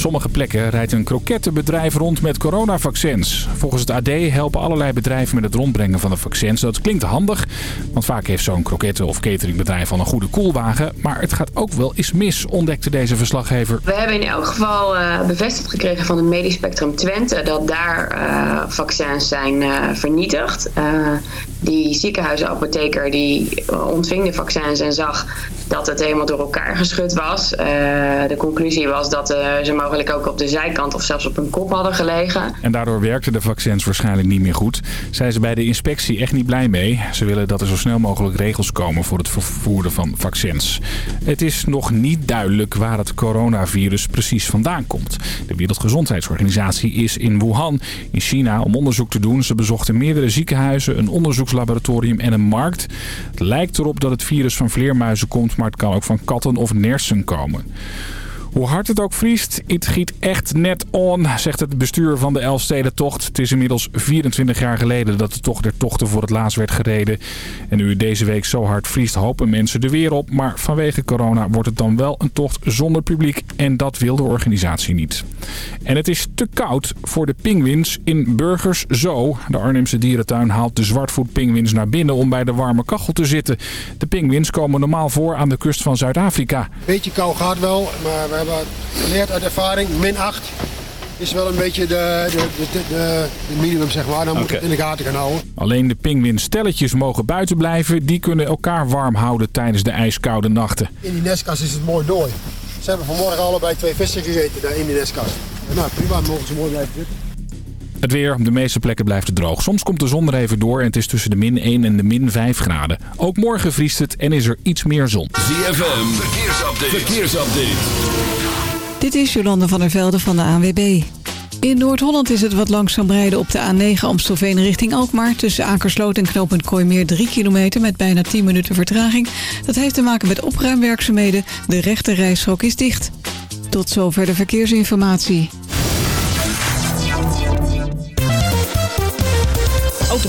Sommige plekken rijdt een krokettenbedrijf rond met coronavaccins. Volgens het AD helpen allerlei bedrijven met het rondbrengen van de vaccins. Dat klinkt handig, want vaak heeft zo'n kroketten- of cateringbedrijf al een goede koelwagen. Maar het gaat ook wel eens mis, ontdekte deze verslaggever. We hebben in elk geval uh, bevestigd gekregen van het Medisch Spectrum Twente... dat daar uh, vaccins zijn uh, vernietigd. die ziekenhuisapotheker die ontving de vaccins en zag dat het helemaal door elkaar geschud was. de conclusie was dat ze mogelijk ook op de zijkant of zelfs op hun kop hadden gelegen. En daardoor werkten de vaccins waarschijnlijk niet meer goed. Zijn ze bij de inspectie echt niet blij mee. Ze willen dat er zo snel mogelijk regels komen voor het vervoeren van vaccins. Het is nog niet duidelijk waar het coronavirus precies vandaan komt. De Wereldgezondheidsorganisatie is in Wuhan, in China, om onderzoek te doen. Ze bezochten meerdere ziekenhuizen, een onderzoekslaboratorium en een markt. Het lijkt erop dat het virus van vleermuizen komt, maar het kan ook van katten of nersen komen. Hoe hard het ook vriest, het giet echt net on, zegt het bestuur van de Elfstedentocht. Het is inmiddels 24 jaar geleden dat de tocht der tochten voor het laatst werd gereden. En nu het deze week zo hard vriest, hopen mensen de weer op. Maar vanwege corona wordt het dan wel een tocht zonder publiek. En dat wil de organisatie niet. En het is te koud voor de pinguïns in Burgers Zoo. De Arnhemse dierentuin haalt de zwartvoetpinguïns naar binnen om bij de warme kachel te zitten. De pinguïns komen normaal voor aan de kust van Zuid-Afrika. Beetje kou gaat wel, maar hebben geleerd uit ervaring, min 8 is wel een beetje de, de, de, de, minimum, zeg maar. Dan moet het in de gaten gaan houden. Alleen de pinguïnstelletjes mogen buiten blijven. Die kunnen elkaar warm houden tijdens de ijskoude nachten. In die nestkast is het mooi dooi. Ze hebben vanmorgen allebei twee vissen gegeten daar in die nestkast. nou, prima, mogen ze mooi blijven zitten. Het weer, op de meeste plekken blijft het droog. Soms komt de zon er even door en het is tussen de min 1 en de min 5 graden. Ook morgen vriest het en is er iets meer zon. ZFM, verkeersupdate. verkeersupdate. Dit is Jolande van der Velde van de ANWB. In Noord-Holland is het wat langzaam rijden op de A9 Amstelveen richting Alkmaar. Tussen Akersloot en knooppunt Kooimeer 3 kilometer met bijna 10 minuten vertraging. Dat heeft te maken met opruimwerkzaamheden. De rechte is dicht. Tot zover de verkeersinformatie.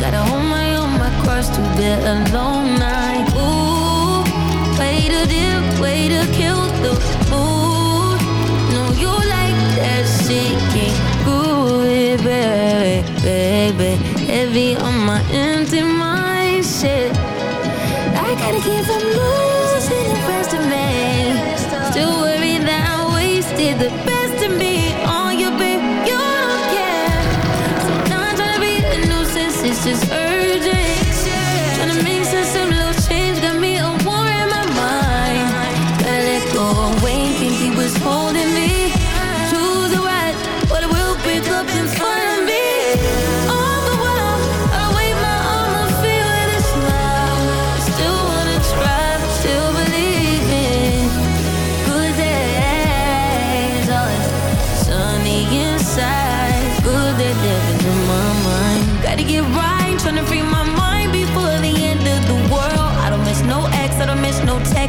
Gotta hold my own, my cross through the alone night. Ooh, way to dip, way to kill the mood. No, you like that shit, can't groovy, baby, baby. Heavy on my empty mind, shit.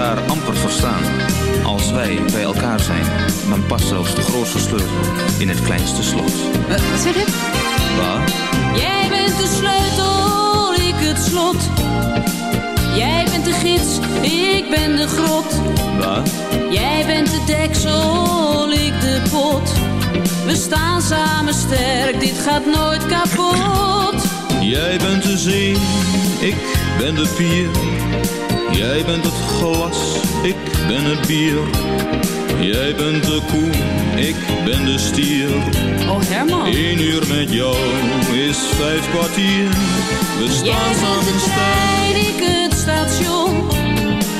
Elkaar amper verstaan. Als wij bij elkaar zijn, dan past zelfs de grootste sleutel in het kleinste slot. Wat, wat zeg je? Wat? Jij bent de sleutel, ik het slot. Jij bent de gids, ik ben de grot. Wat? Jij bent de deksel, ik de pot. We staan samen sterk, dit gaat nooit kapot. Jij bent de zee, ik ben de pier. Jij bent het glas, ik ben het bier. Jij bent de koe, ik ben de stier. Oh Herman. Eén uur met jou is vijf kwartier. We Jij staan samen de trein, ik het station.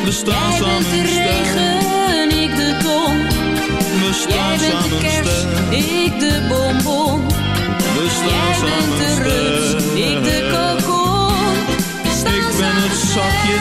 we staan Jij bent samen de regen, ik de ton. We Jij staan bent de samen kerst, ik de bonbon. we Jij staan bent samen de rust, ik de kokon. Ik ben het zakje,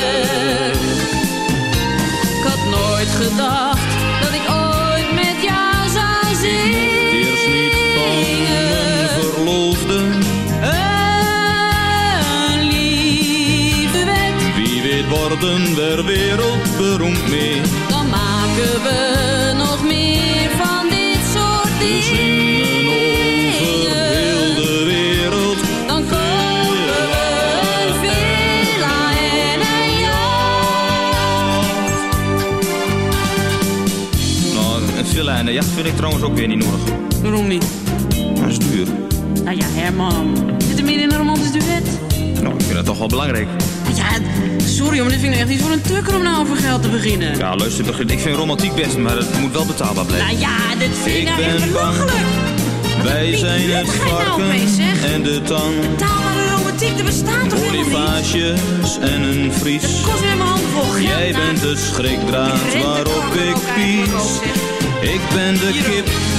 Worden we wereldberoemd mee. dan maken we nog meer van dit soort We zingen over heel de wereld. Dan kopen we een villa en een Nou, een villa en een jacht vind ik trouwens ook weer niet nodig. Waarom niet? Dat is duur. Nou ja, Herman. Zit er meer in een romantisch duet? Nou, ik vind het toch wel belangrijk. Ja, sorry, maar dit vind ik echt niet voor een tukker om nou over geld te beginnen. Ja, luister, ik vind romantiek best, maar het moet wel betaalbaar blijven. Nou ja, dit vind ik nou echt belachelijk. Wij zijn het nou varken en de tang. Betaalbare romantiek, er bestaat toch helemaal niet? En een vries. Kost weer mijn hand vol. Jij nou. bent de schrikdraad waarop ik pies. Ik ben de kip,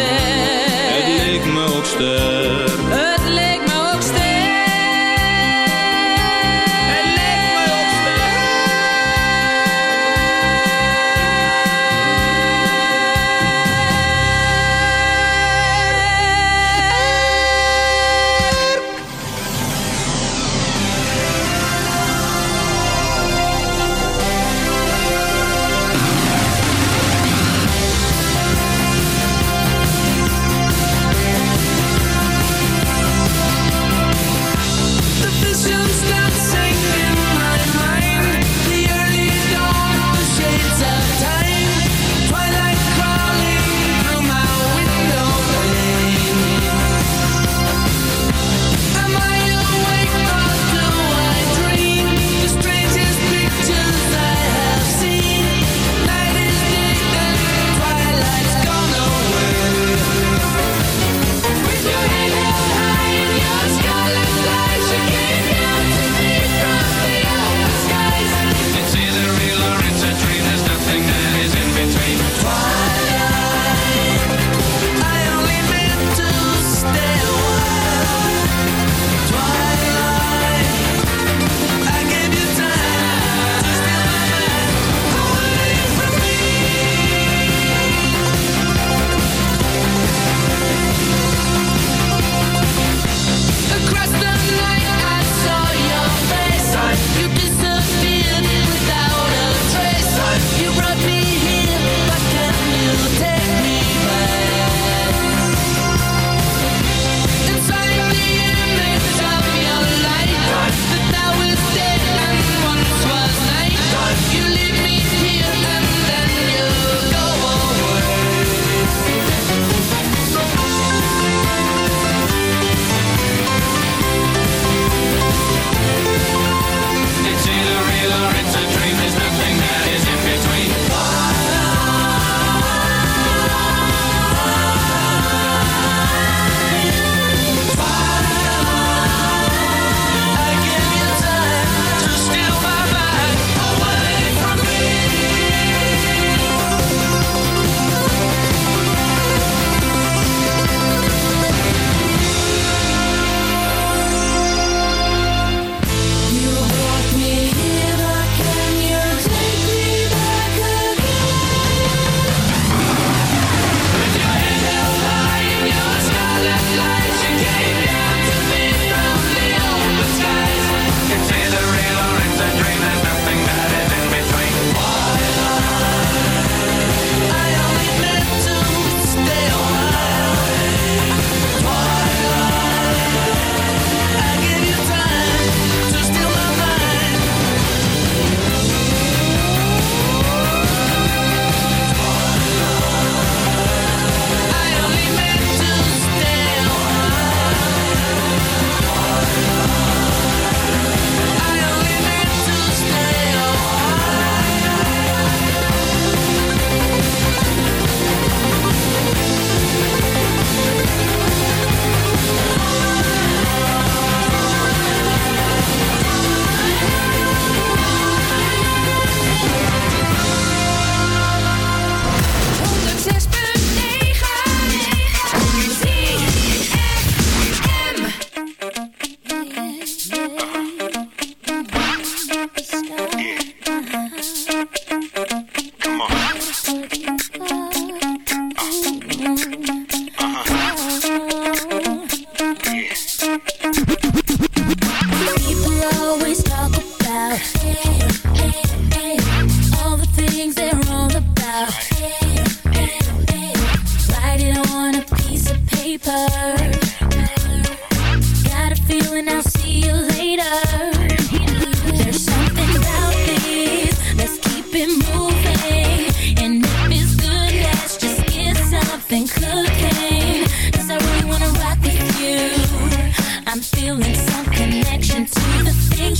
Het leek me ook sterk.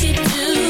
You do.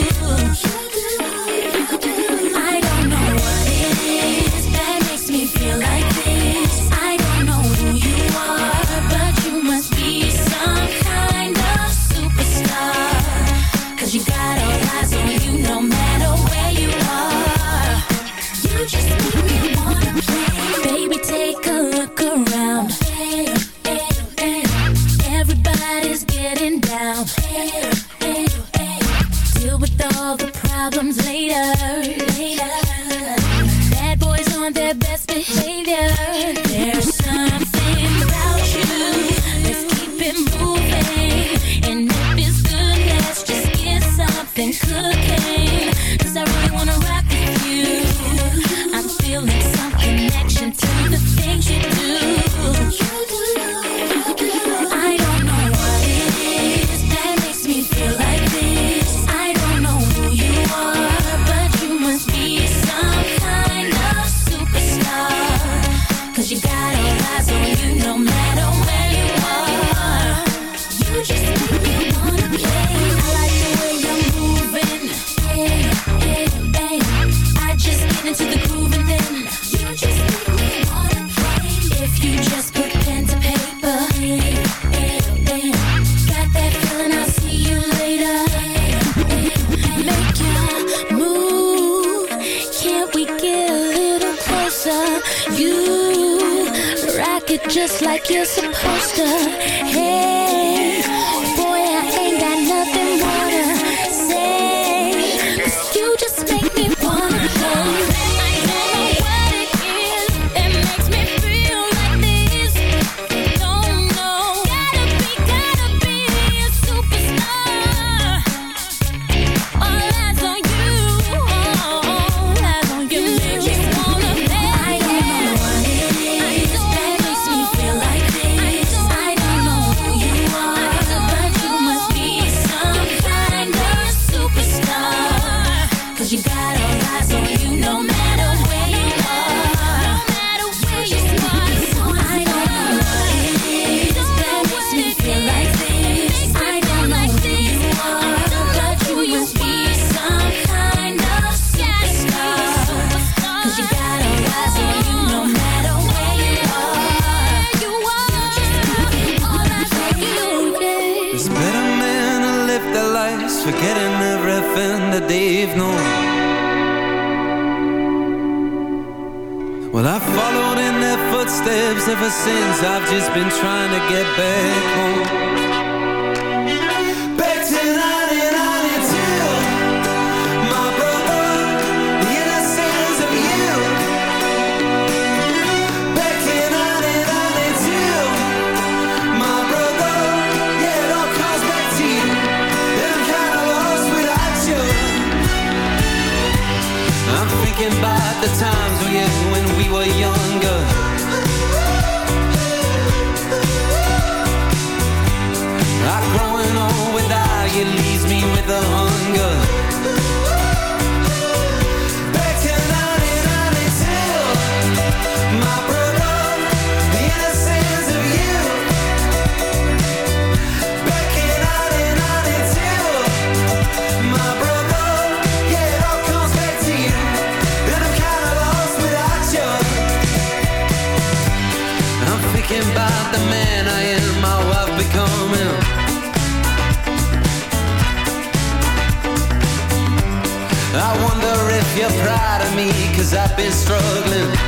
I've been struggling.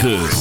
9.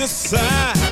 Decide.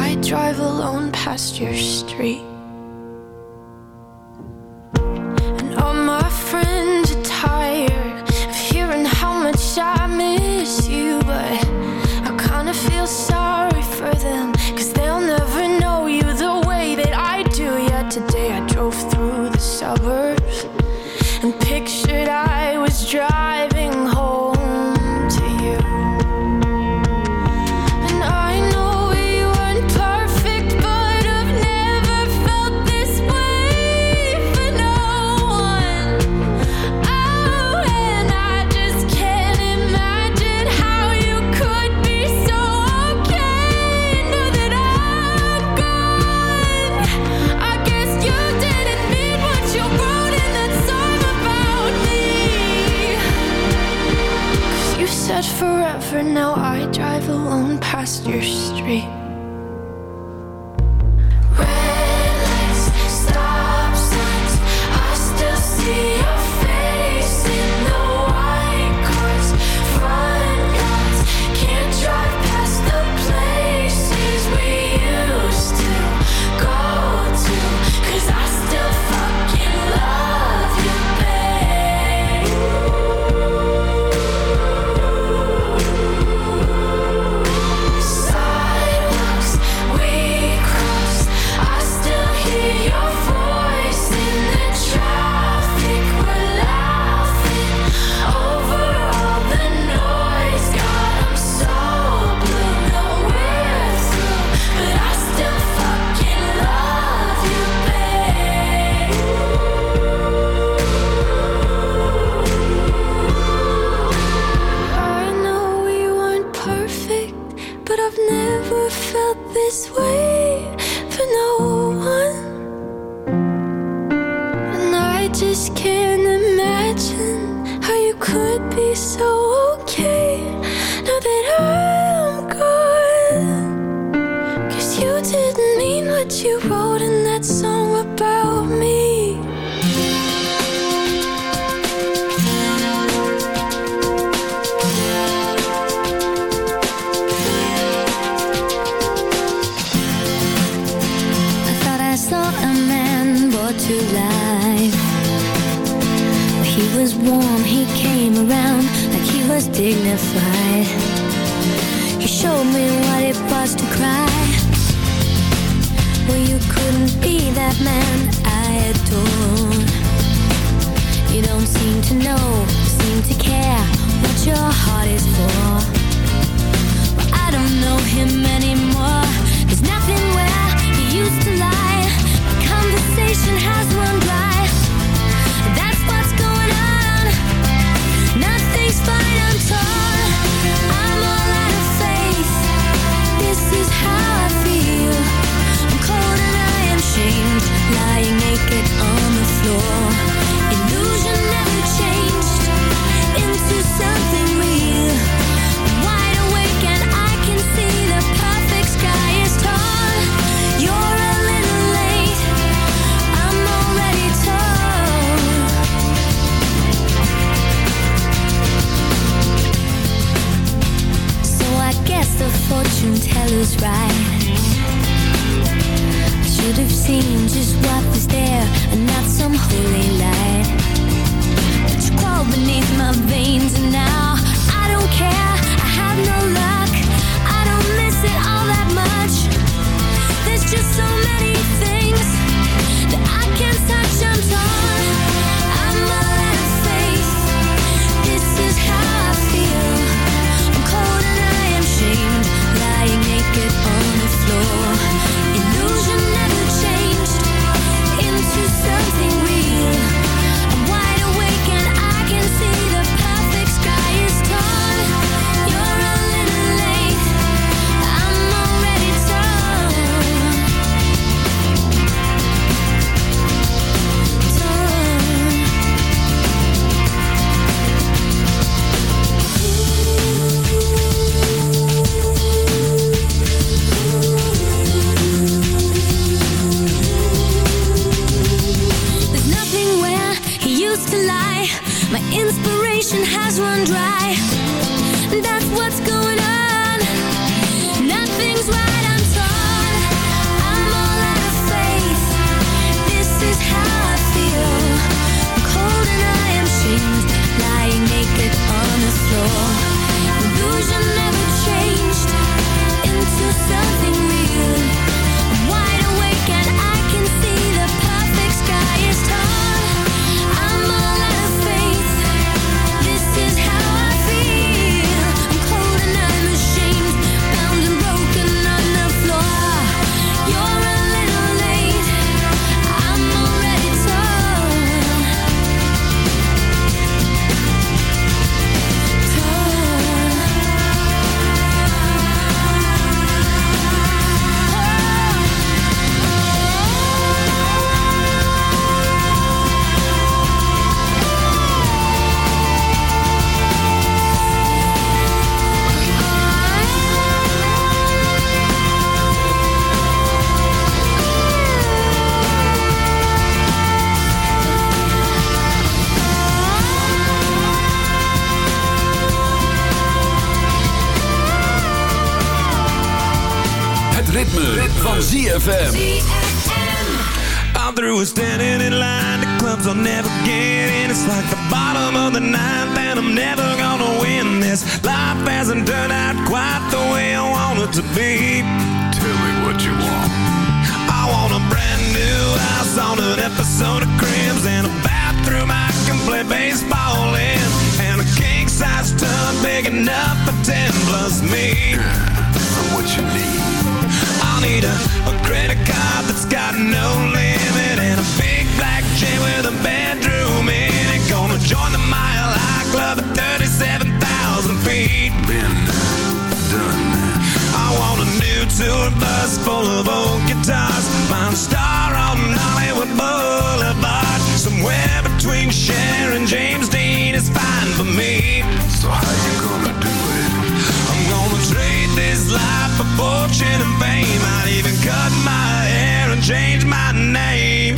I drive alone past your street.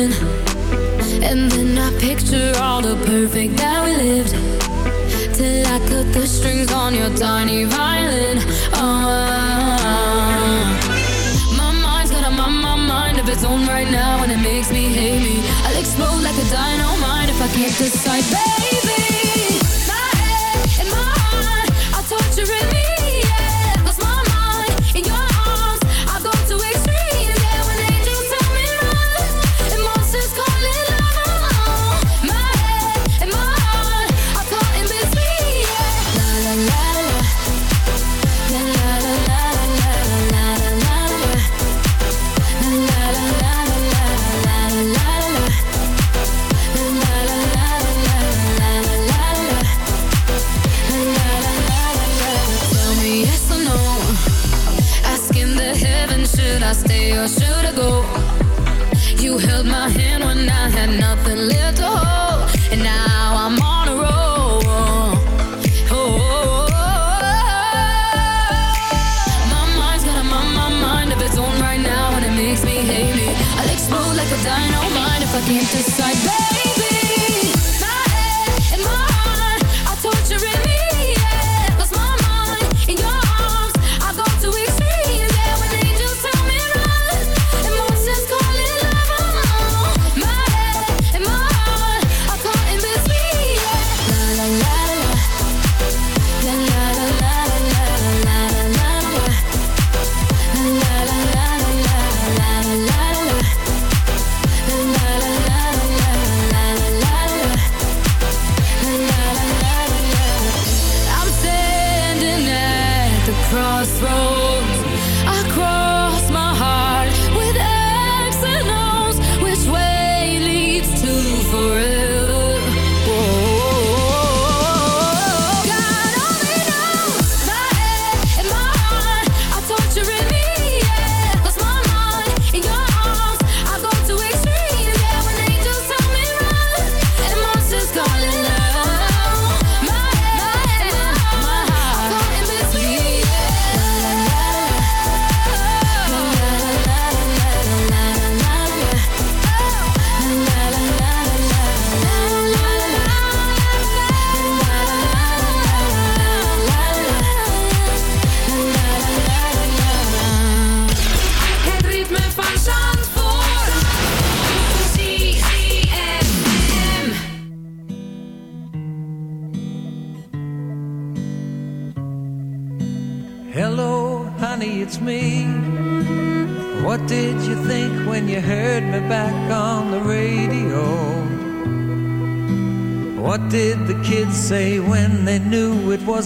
Been. And then I picture all the perfect that we lived. Till I cut the strings on your tiny violin. Oh, my mind's got a my, my mind of its own right now, and it makes me hate me. I'll explode like a dynamite if I can't decide, baby.